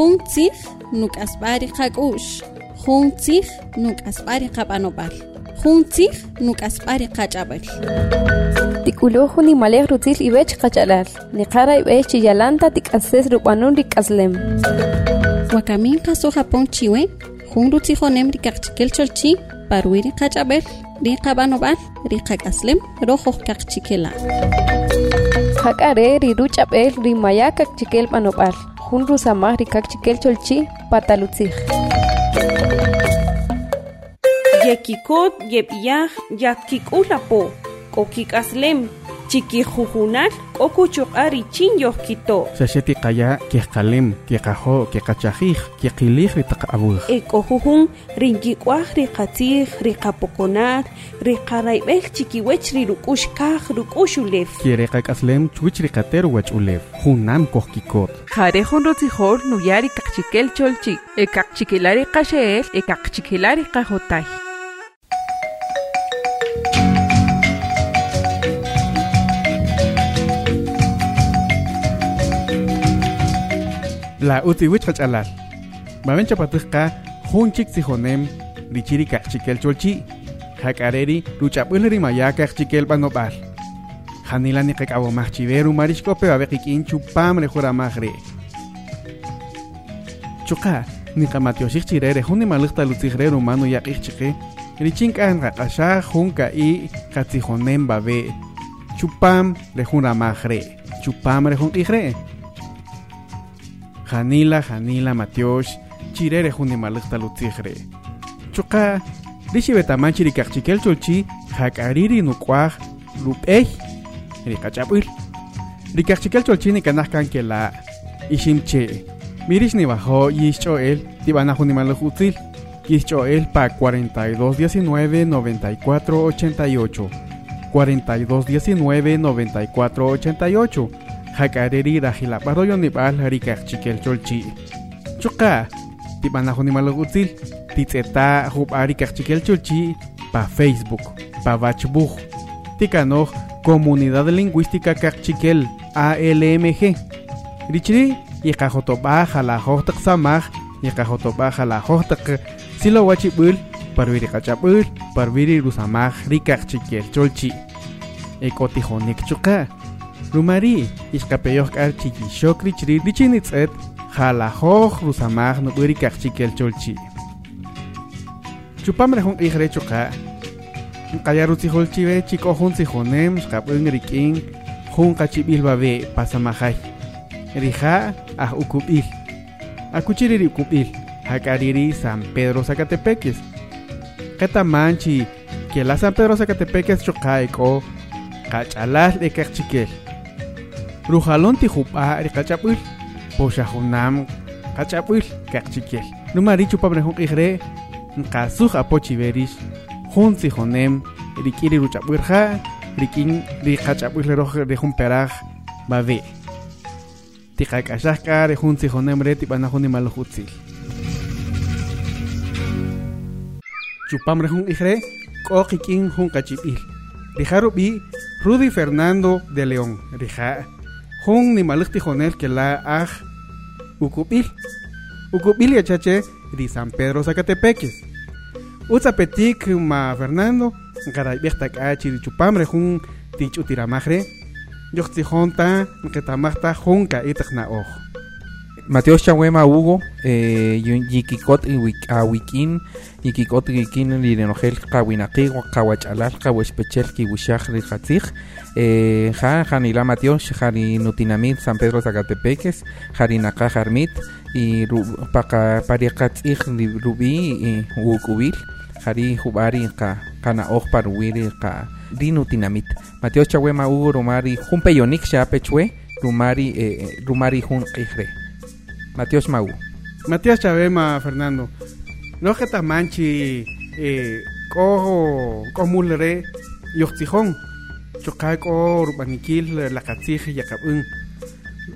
Juntzig nuk'asb'ari qak'u'x. Juntzig nuk'asb'ari qab'anob'al Juntzig nuk'asb'ari qach'ab'al. Tikuluju ni malej rutzil ibech qach'alal. Niqara ibech chiyalanta tik'ases rub'anun rik'aslem. Wakamin qasuj japon chiwe jun rutzijonem rikaqchikel cholchi parwiri qach'ab'el ri qab'anob'al ri qak'aslem rojoj qaqchikela Hak'are riru ch'ab'el rimaya kakchikel b'anob'al jun rusamaj rikakchikel cholchi patalutzij Yekikot yeb'yaj yatkik'ulapo k'okik'aslem chikijujunal k'okuchuq'a richin yojkito. Sasheti qaya kiqalem kiqajo kiqachajij kiqilij ritaq'abuj ek'ojujun rinkik'uaj riqatzij riqapokonal riqarayb'ej chikiwech riruk'ux kaj ruk'ux ulef quiere qak'aslem chwich riqater wach'ulew junam kojkikot Jarejun rutzijol nuyari kakchikel cholchi, e kakchikilari qasheel, e la utiwich qach'alal maben chapatujqa jun chik sijonem richiri kaqchikel cholchi jak'areri ruch'ab'äl rimaya kaqchikel b'anob'al janila ni qak'awomaj chiveru marixkope babe qik'in chupam rejuramaj re chuqa niqamatioxij chire re jun nimalij talutzij re rumano yaq'ij chiqe richin k'an qaq'axaj jun ka'i qatzijonem babe. Chupam rejun ramaj re chupam rejun q'ij re Janila, Janila, Matiosh, chirere juni malakta lutzigre. Chuka, rishi betaman chirikakchikel cholchi, jakariri nukwaj, lupej, rikachapul. Rikakchikel cholchi ni kanahkan que la ishimche. Mirish ni bajo yischo el, tibana juni malakutzil. Yischo el pa 42 19 94 88. 42 19 94 88. Hakareri rajila paroyo ni bal rikak chikel cholchi. Chuka, tibanajo ni malagutzil, titzeta hub arikak chikel cholchi pa Facebook, pa Bachbug. Tikanoj Comunidad Lingüística Kakchikel ALMG. Richri, yikajotoba jalajotak samaj, yikajotoba jalajotak silo wachibul, parviri kachapul, parviri rusamaj rikak chikel cholchi. Ekotijonik chuka. Rumari, iskapeyoj kar chikishok richri richinitzet, jalajoj rusamaj nuburi kakchikel cholchi. Chupam rejun igre chuka. Kaya rutzijol chive chiko jun sijonem, skapung riking, jun kachibil babe pasamajay. Rija ah ukubil. Akuchiriri ukubil, hakariri San Pedro Zacatepeques. Katamanchi, que la San Pedro Zacatepeques chukaiko, kachalal de kakchikel. Rujalon ti jupa ri kachapul posha junam kachapul kakchikel numari chupabre jun igre nkasuj apochi beris jun si jonem rikiri ruchapurja rikin ri kachapul roj de jun peraj babe. Ti kakashaka re jun si jonem re ti bana jun malo jutsil chupamre jun igre kokikin jun kachipil Rijarubi Rudy Fernando de León. Rija Jun ni malikti jonel que la aj Ucubil Ucubil ya chache di San Pedro Zacatepeques Utzapetik ma Fernando Garay bechta kachi di chupamre jun tich utiramajre Yoxti jonta Nketamachta jun ka itakna oj Mateo Chawema Hugo, eh, Yikikot Awikin, Yikikot Gikin, Lirenogel, Kawinaki, Kawachalal, Kawespechel, Kiwishach, Rijatzig, eh, Ja, Janila Mateo, Jari Nutinamit, San Pedro Zacatepeques, Jarinaka Jarmit, y Pariakatzig, Rubi, y Wukubil, Jari Hubari, Kana Oj Parwiri, Ka Dinutinamit. Mateo Chawema Hugo, Rumari, Jumpeyonik, Shapechwe, Rumari, eh, Rumari Jun. Matías Mau. Matías Chavema, Fernando. No que tamanchi, eh, cojo, comulere, yochtijón. Chocaico, urbanikil, la catzij, yacabun.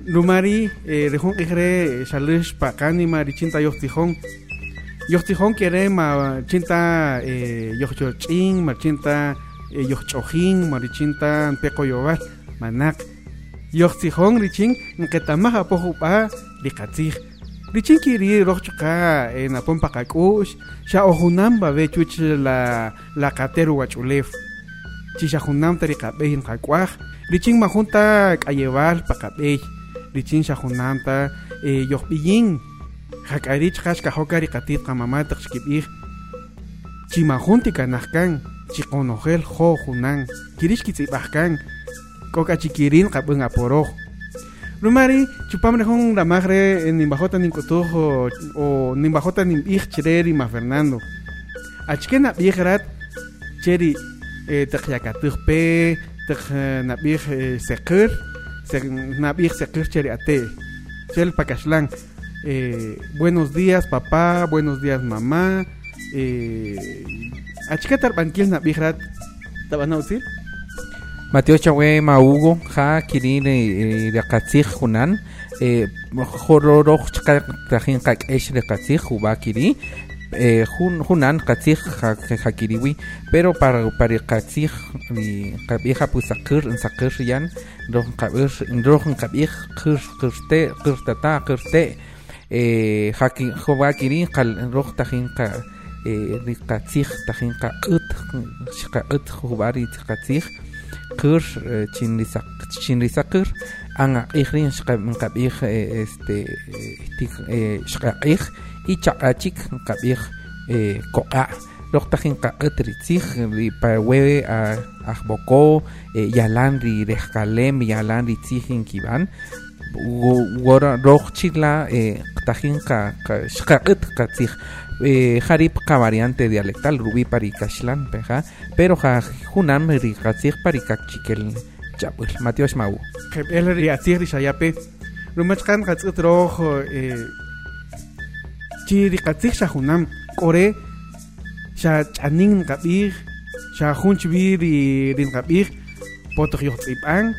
Lumari, eh, rejón igre, shalish, pacani, marichinta, yochtijón. Yochtijón quiere, ma, chinta, eh, marchinta, eh, yochojin, marichinta, peco yoval, manak. Yochtijón, richin, que tamaja dikatzik richinquiri rochqa en apon pakakush sha ohunam ba ve chuch la la katero wach'ulef chixajunanta riqab'ej nqak'uaj richin majunta k'ayebal paqab'ej richin xajunanta e, yojb'illin jak'arich qach kajoka riqatitqa mamataq xkib'ij chimajunti kanaj kan chiqonojel jo junan kirix kitz'ib'aj kan k'ok'achikirin qab'en aporoj. Lumari, chupamre hon la magre en nimbajota ninkutujo o nimbajota nimbij chireri ma Fernando. Achkena bijrat cheri eh, taqyakatujpe, taq nabij sekir, nabij sekir cheri ate. Chel pakashlan. Eh, buenos días papá, buenos días mamá. Eh, banquil nabijrat. ¿Tabanautzil? Mateo Chahue Maugo, Ja, Kirin, de Katzig, Hunan, Hororoj, Tajin, Kak, Esh, de Katzig, Huba, Kiri, Hunan, Katzig, Hakiriwi, pero para para Katzig, Kabija, Pusakir, en Sakir, Yan, Rojan Kabir, Rojan Kabij, Kir, Kirste, Kirtata, Kirte, Haki, Huba, Kiri, Roj, Tajin, Katzig, Tajin, Kakut, Katzig, kır chinrisak chinrisakır anga ihrin shqam qabih este tik shqaqih y chaqachik qabih koqa loktajin qaqat ritzij ri pawe ajboko yalan ri rejkalem yalan ri tzijin kiban wora rojchila tajin ka shqaqat qatzij jarip ka variante dialectal rubi pari kashlan peja pero ja junam ri qatzij pari kakchikel chapul mateo shmau. El ri atzij ri shayape rumachkan qatzit roj chi ri qatzij sha junam kore sha chanin qabij sha junch bi ri rin qabij potoj yotzib'an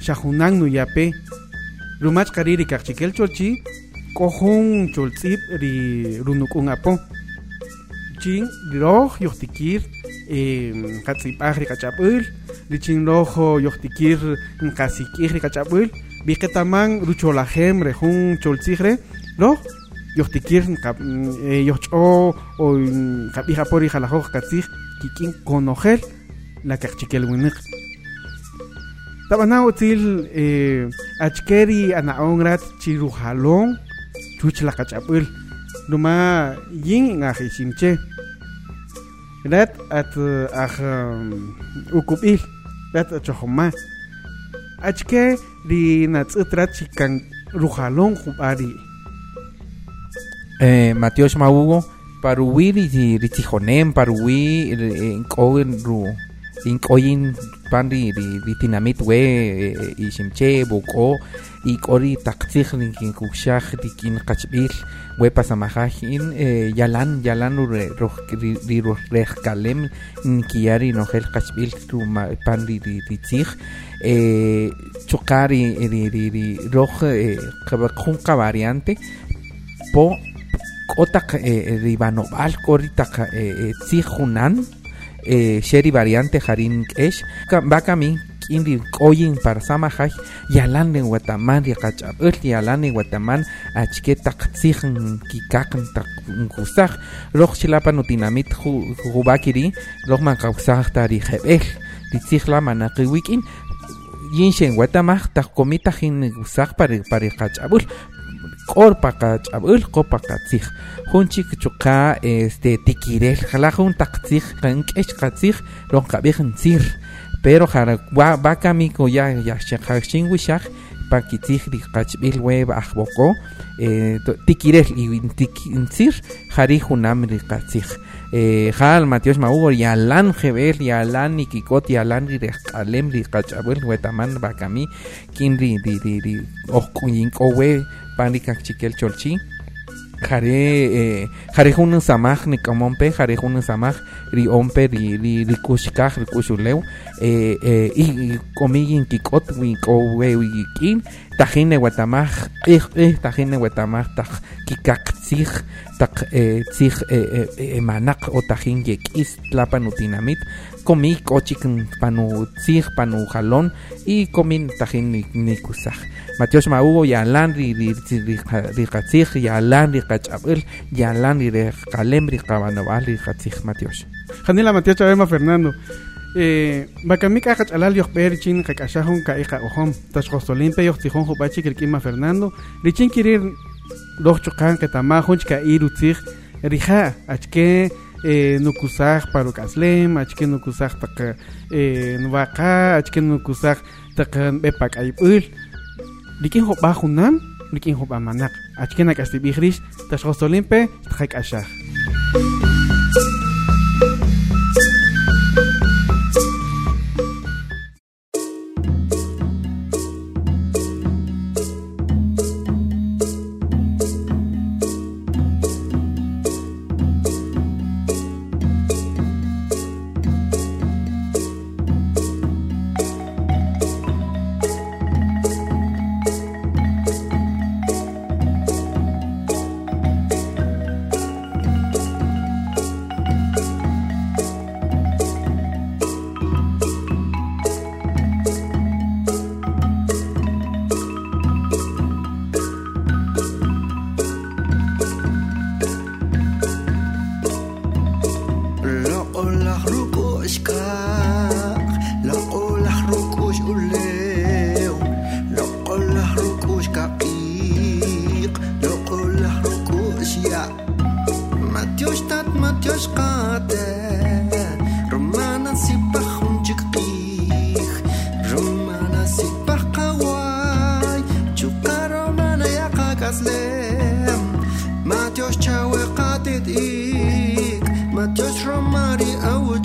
sha junam nu yape rumach ri kohon choltzib ri runukun apo chin roj yohtikir qatzib'aj ri kachapul ri chin roj yohtikir qasik'ij ri kachapul biqetaman rucholajem re jun choltzij re yohtikir yohch'o o qab'ij apo ri jalajoj kik'in konojel la kaqchikel winiq tabana utzil achkeri anaonrat chirujalón chuch la kachapul. Numa yin ngaji simche rat at aj ukubil rat chojoma achke ri natzutrat chikan rujalón jubari eh Mateo Shmaugo paruwi ri ri tijonem paruwi en kogen ru in koyin pandi ri ri tinamit we i simche buko y kori taktzij nin kin kushaj di kin qachbil we pasamajajin yalan yalan ri ri rej kalem kiyari no gel qachbil tu pandi ri ri tzij chukari ri ri ri roj khun variante po kotak ribanobal koritak tzij junan sheri variante harin kesh bakami kindi koyin para samajaj yalan ne wataman ya kachapul yalan ne wataman achke tak tsijan kikakan tak kusaj roj chilapa nutinamit jubakiri roj tari jebel di tsijla manakiwikin yinshen watamaj tak komita jin usaj para para korpa kachapul kopa katzij junchik chuka este tikirel jala jun taktzij kankesh katzij ron kabij ntzir pero jara va camiko ya ya shakhin wishak pa kitzij ri qachbil we ajboko tikirel y ntzir jari junam ri qatzij jal matios maugo yalan jebel yalan nikikot yalan ri qalem ri qachabul wetaman bakami kin ri ri ri ri okkuyin kowe pani kakchikel cholchi jare jare jun samaj ni kamompe jare samaj ri ompe ri ri ri kushkaj ri kushulew y komigin kikot wi kowe wi kin tajin nehuatamaj ih ih tajin nehuatamaj taj kikak tak eh, eh, eh, manak o tajin yekis tlapan utinamit komi kochik panu tzij panu jalón y komin tajin Matios Maugo yalan ri ri ri ri qatzij yalan ri qach'ab'il yalan ri re qalem ri qabanob'al ri qatzij Matios Janila Matías Chabema Fernando. Eh, Bacamica Achalal Yochper Chin Kakashahun Kaika Ohom, Tashkostolimpe Yochtijón Jupachi Kirkima Fernando, Richin Kirir Rochokan Ketamahun Chka Irutzig, Rija, Achke eh, Nukusaj Parukaslem, Achke Nukusaj Tak eh, Nvaka, Achke Nukusaj Tak Bepak Aypul, Rikin nikin hubamanak achkena kastibijiris tashgostolin pe tjaik ashaj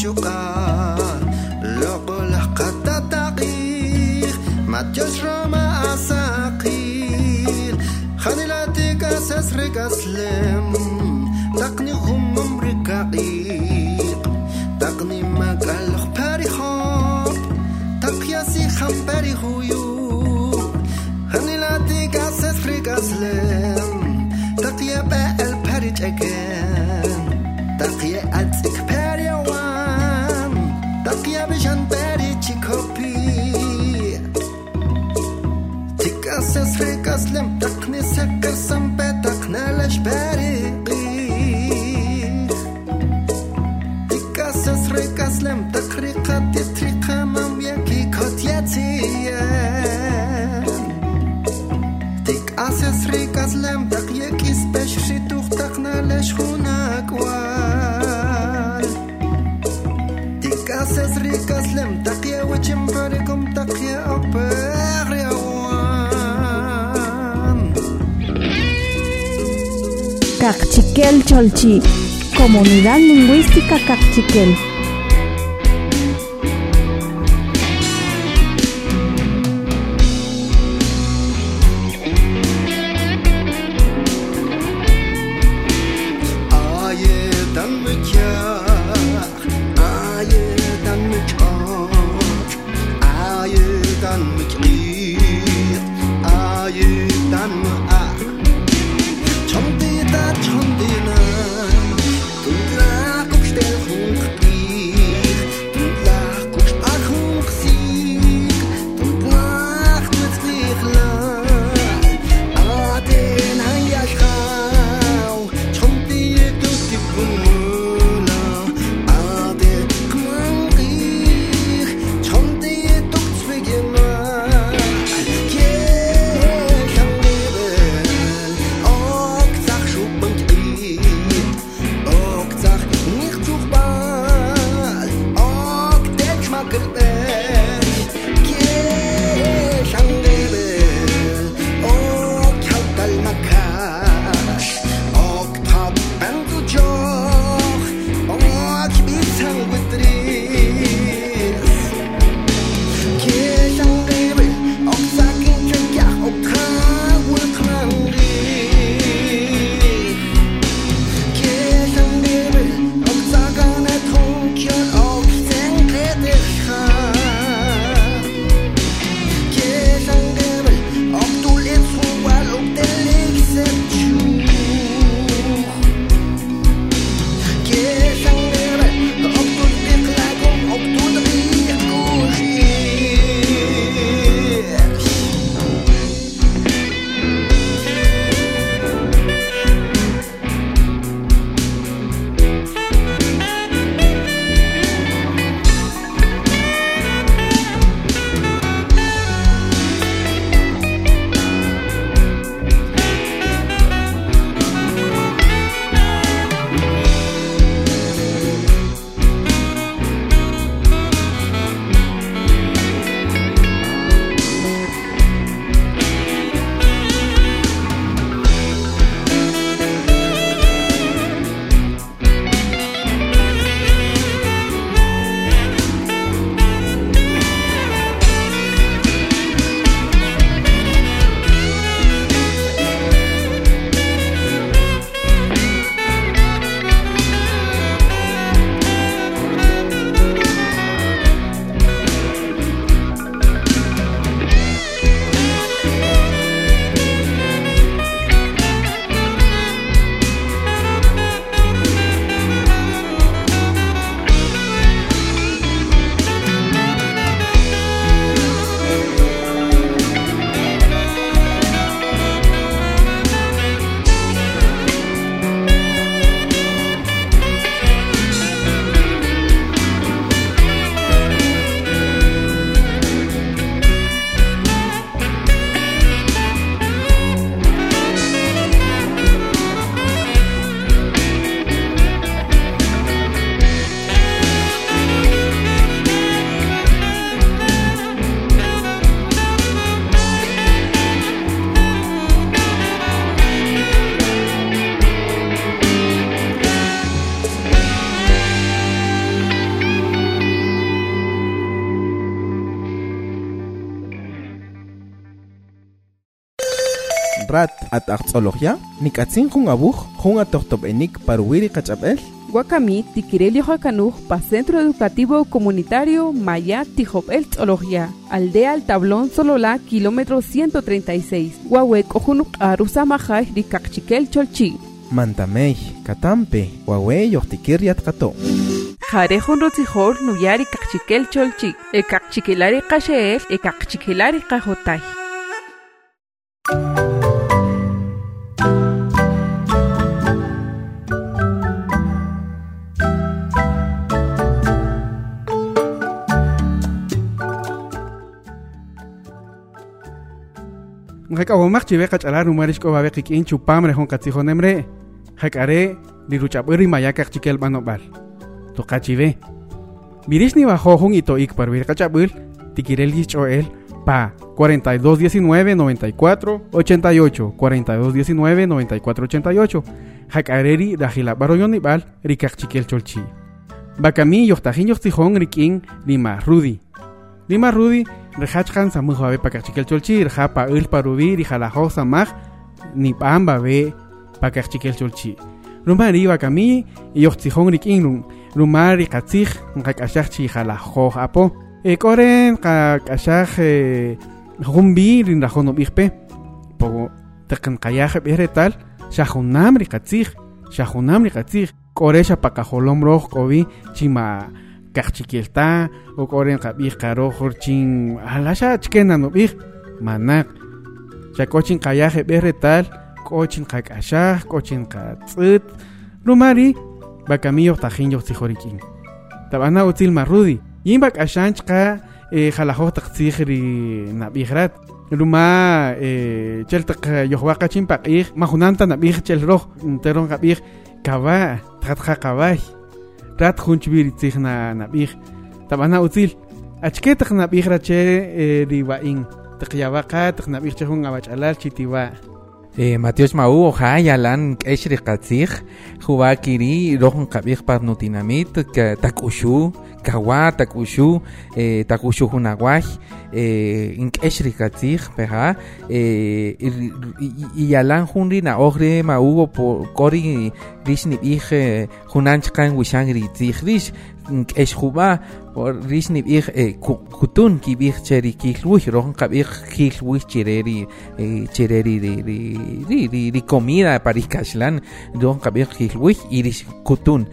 يقال لوقو لحقت التغيير ما تجرى مع ساقيل خذلاتك سسرك أسلم. تقني هم أمرك عقيق تقني ما قال باري خور تقياسي خم باري خيوب خذلاتك سسرك أسلم. تقيا بقى البارج أكام تقيا Cachiquel Cholchi, Comunidad Lingüística Cachiquel. Rat at aqtz'olojya nik'atzin jun abuj jun atojtob'enik parwiri qach'ab'el Guacamí, Tiquirelio Jacanuj, pa Centro Educativo Comunitario Maya Tijopel Tzología, Aldea El Tablón Sololá, kilómetro 136, Huahuec Ojunuk Arusa Majay, Ricacchiquel Cholchi. mantamej katampe wawe yoqtikir yatqato Jarejun Rotzijor, Nuyari Cacchiquel Cholchi, E Cacchiquilari Cacheel, E Cajotay. Ngakawamaq chive qach'alar numarish k'o babe qik'in chupam rejon qatzijonemre jak'are liruch'ab'äri mayakaq chikel b'anob'al tuqachive birish ni bajo jun ito'ik parwir qach'ab'äl tikirel yich'o'el pa 42 19 94 88 42 19 94 88 jak'areri rajilab'aroyonib'al rikaq chikel cholchi. Bakami yojtajin yojtzijon rik'in rima rudi. Lima Rudy, rehachkan samuj babe pakachikil cholchi, reja pa il parubi, rijalajo samaj, ni pamba be pakachikil cholchi. Rumari bakami, yochtijong rik inrun, rumari katzij, nkakashach chi jalajo apo. E koren kakashach rumbi rin rajon obigpe, po tekan kayaj beretal, shahunam ri katzij, shahunam ri katzij, koresha pakajolom roj kobi, chima kaqchikelta o koren qabih qaro horchin alasha chkena no bih manak chakochin qayaje berretal kochin qakashaj kochin qatzit rumari bakamiyo tajin yo sihorikin tabana util marudi yin bakashan chqa jalajoj taqtzij ri nabihrat ruma chel taq yohwaqa chin paqij majunanta chel roj teron qabih kaba tqatqa qabay Даах хүнч бир эцэх на на бих. Табана үзил. Ачкетх э, на бих рачэ дива ин. Тqyawaqat na bih chhun awach alal chitiwa Matios Mau, oja, yalan, k'ex riqatzij, juba kiri, rojon qabij par nutinamit, ka takushu, kawa, takushu, eh, takushu junawaj, eh, riqatzij, peja, eh, y- yalan jun na ojre maugo por kori rish nib'ij eh, junan chqan wishan ritzij rish, juba, rish nib'ij eh, ku- kutun kib'ij che ri kilwij, rojon qabij eh, chireri ri, ri, ri, ri, ri comida para ikashlan, rojon qabij kilwij y rish kutun.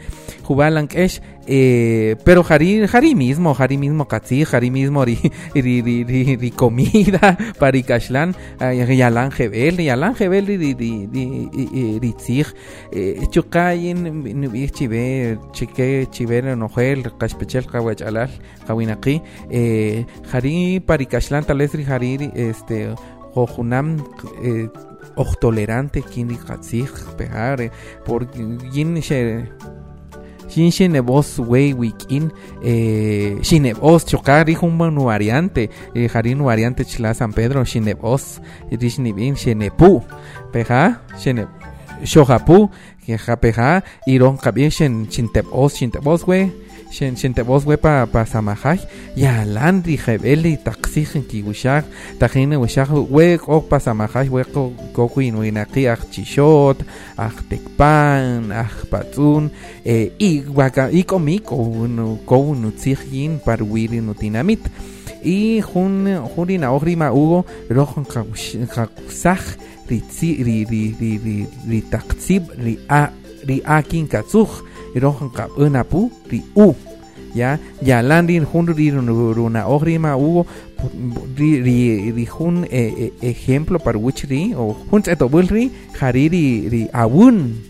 Jubalan k'ex, eh, pero jari, jari mismo, jari mismo katzij, jari mismo ri, ri, ri, ri, comida para ikashlan, eh, yalan jebel, yalan jebel ri, ri, ri, ri, ri, ri tzij, eh, chukayin chive, chike chive nojel, kashpechel kawach alal, kawinaqi, eh, jari para ikashlan tal vez ri jari, ri, este, ojunam, eh, tolerante kin ri katzij, pejar, por yin she, Shin Shinebos Wey Wikin, eh, Shinebos Chokari Humban variante, eh, Harin variante Chila San Pedro, Shinebos, Rishnibin, Shenepu, Peja, Shene, Shohapu, Japeja, Iron Kabin, Shin Shintebos, Shintebos Shintebos Wey pa, Samajaj, Yalan Rijebeli, Taxij, Kiwishak, Tajine Wishak, Wey, Ok pa Samajaj, Wey, Koku Inuinaki, Achishot, Ajtekpan, Ajpatun, eh, y waka y komik o no ko tzigin par wiri no dinamit y jun juri na ogri ma ugo rojon kakusach ri tzi ri ri ri ri ri takzib ri a ri akin katsuch rojon ka unapu ri u ya ya landin jun runa ogri ma ugo ri ri ri jun ejemplo par which ri o jun etobul ri hariri ri awun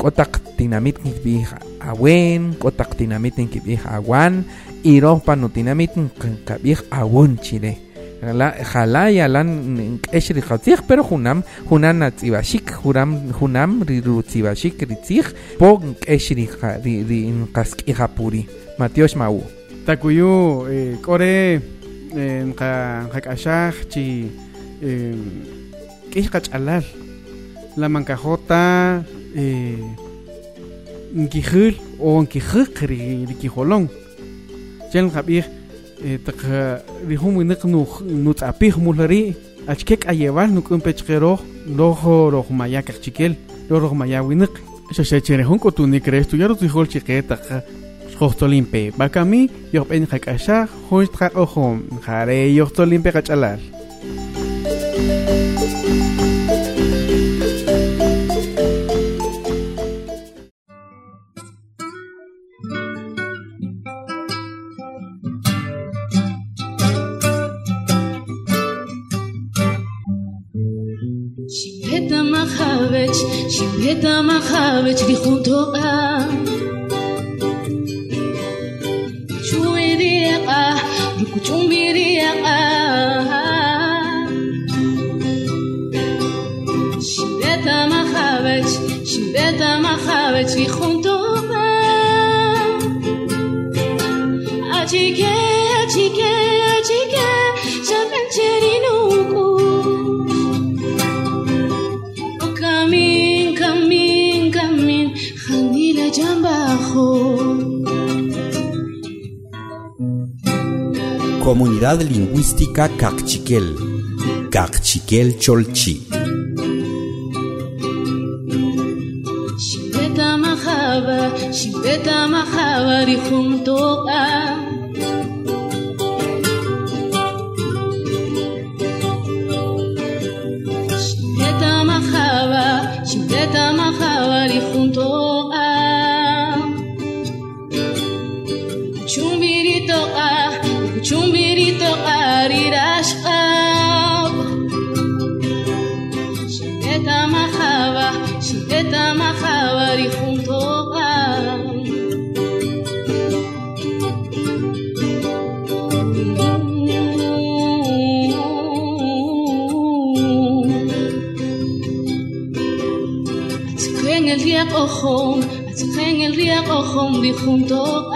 kotak tinamit kibih awen kotak tinamit kibih awan iro panu tinamit kibih awun chile la jala ya lan eshri khatih pero junam junan natzibashik junam junam ri rutzibashik ritzih po eshri ri ri kask ihapuri matios mau takuyu eh, kore eh, nqa nqak'axaj chi eh, k'ix qach'alal. La mankajota eh, nkijil o nkijiq ri ri kijolon eh, taq ri jun winaq nu nutz'apij mulari achkek ayebal nuk'un pechqeroj rojo rojo maya kachkel rojo maya winik shashachere hon kotuni crees tu yaro tijol chiqueta xoxtolimpe bakami yoqben qakasha hon ojo jare yoxtolimpe qachalal გედამახავე ჩგი ხუნთოყა. ჩუირიაყა რუკუჩუმბირიაყა Comunidad Lingüística Cachiquel. Cachiquel Cholchi. Di junto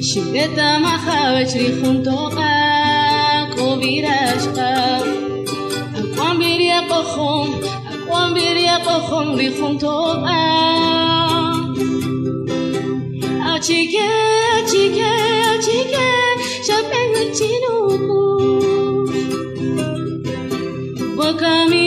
Shibeta machavech richuntocha kovirashka Akwam biria kochom, akwam biria kochom richuntocha Achike, achike, achike, shabeng mechinoku Wakami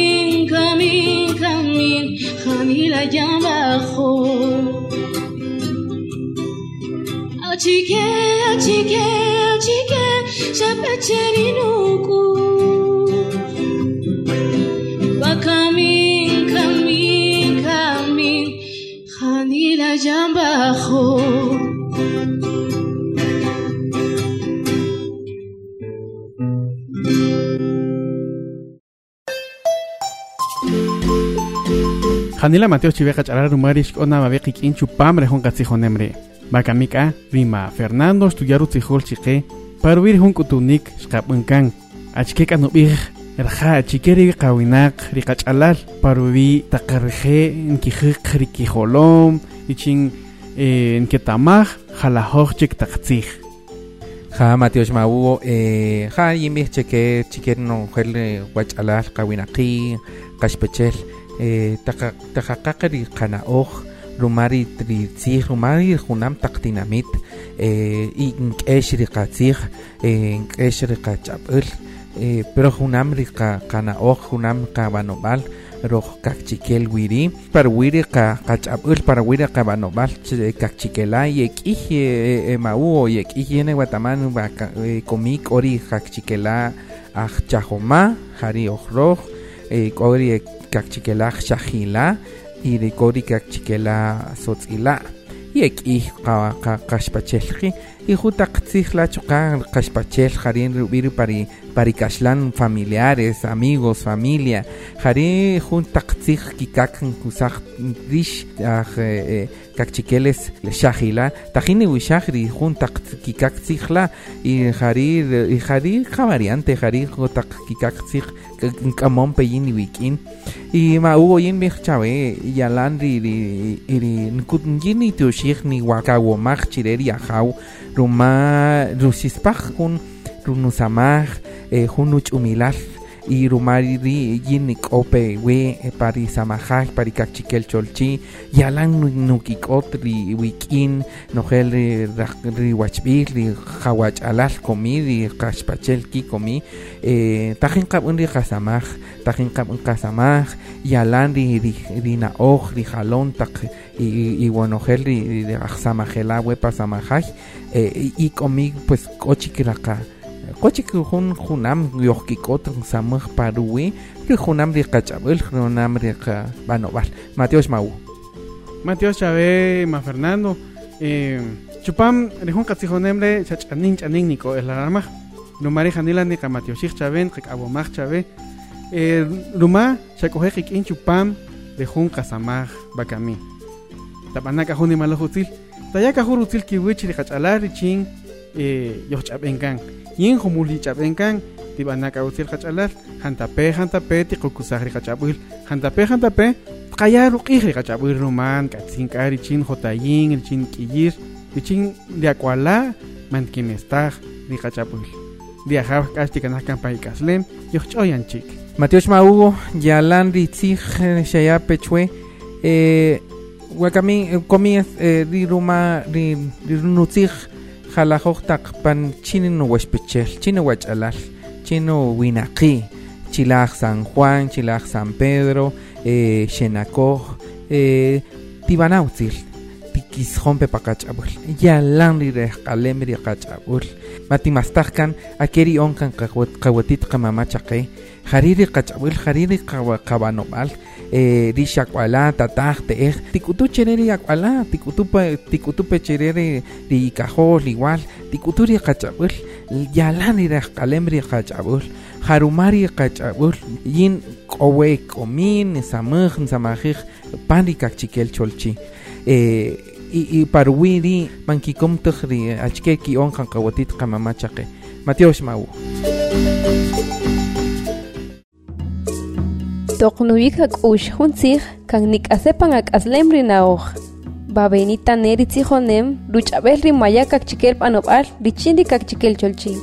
Janila Mateo Chiveja Charar Rumarish Ona Mabeki Kinchu Pamre Hon Katzijonemre. Bakamika Rima Fernando Estudiaru Tzijol Chique Parvir Hon Kutunik Shkapunkan. Achke Kanubir Erja Chikeri Kawinak Rikachalal Paruvi Takarje Nkijik Rikijolom Ichin Nketamaj Jalajoj Chik Taktzij. Ja Mateos Mau eh ja yimi cheke chiker no gel wachalal kawinaki kashpechel eh taka takakakari kana oj rumari tri rumari junam taktinamit eh inkesh riqatzij eh inkesh riqachapul eh pero junam riqa kana oj junam kabanobal roj kakchikel wiri para wiri ka kachapul para wiri ka banobal kakchikela yekij mau yekij yene guataman komik ori kakchikela aj chajoma jari ojroj ori kakchikela shajila y kakchikela sotzila yek'ij qa- qa- qaxpachelqi y jutaq tzijla chuqa qaxpachel jarin rubir pari pari kaxlan familiares amigos familia jari juntaq tzij kikak kusaq rix aj eh, eh, kakchikeles xajila tajini wixaj ri juntaq kikak tzijla y jari y jari qa variante jari jutaq kikak tzij nk'amon peyin wik'in y ma hubo yin mij chawe yalan ri ri ri nkut yin ni tuxij ni wakawomaj chireri ajaw ruma rusispaj jun runusamaj eh, jun y rumari ri yin nik'ope we eh, pari samajaj pari kakchikel cholchi yalan nu- nukik'ot ri wik'in nojel ri ri wachb'il ri jawach'alal komi ri qaxpachel ki komi eh, tajin qab'un ri qasamaj tajin qab'un qasamaj yalan ri ri ri na'oj ri jalon taq y, y, y bueno gel ri ri ajsamajela we pasamajaj eh, y komi pues kochik raqa kochik jun junam yojkikot samaj paruwi ri junam ri qach'ab'il junam ri qa banob'al Mateos Mau Mateos Chávez, Ma Fernando, eh, chupam rejun katzijonembre chach'anin ch'anin niko el aramaj. Lumari janila ni kamatiyoshik Chávez, qik abomaj Chávez. Eh, luma chakoje qik'in chupam rejun kasamaj bakami. Tapanaka juni malojutzil. Tayaka jurutzil kiwich ri qach'alar ri chin yoch'ab'enkan. Yin jumuli ch'ab'enkan tibanaka utzil qach'alar jantape jantape tiqukusaj ri qach'ab'il. Jantape jantape qaya ruq'ij ri qach'ab'il ruman katzink'a richin jotayin richin k'iyir richin riakwala mankinestaj ri qach'ab'il riajaj k'ax tikanaj kan paykaslem yojch'oyan chik Mateos Mau yalan ri tzij eh, xaya pechwe eh, wakami eh, komi eh, ri ruma ri jalajoj taq pan chini no wexpechel chini wach'alal chino winaqi chilaj San Juan chilaj San Pedro eh, xenakoj eh, tibanawtzil tikisjon pe pakach'ab'ul yalan ri rejq'alem ri qach'ab'ul matimastajkan akeri onkan qawat- qawatit qach'ab'ul jariri qawa- qabanob'al eh, ri xakwala tataj te'ej tikutu chere ri akwala tikutu pa tikutu pechere ri ri ikajol igual tikutu ri qach'ab'ul yalan ri rejq'alem ri qach'ab'ul jarumari qach'ab'ul yin k'owe k'omin nisamaj nisamajij pan ri kakchikel cholchi eh, y, y parwi ri mankikom tij ri achke ki'on qanqawatit qamama chaqe. Mateos Mau toqnuwik ak'ux jun tzij kan nik'asepan ak'aslem ri na'oj babenita ne ri tzijonem ruch'ab'el ri maya kakchikel b'anob'al richin ri kakchikel cholchi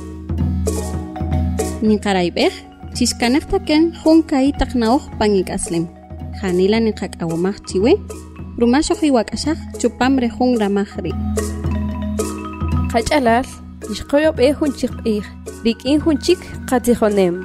Niqarayb'ej chixkanaj taken jun kayi taq na'oj pan ik'aslem janila niqak'awamaj chiwe rumaxoj iwak'axaj chupam re jun ramaj ri. Qach'alal ixqoyob'ej jun chik q'iij rik'in jun chik qatzijonem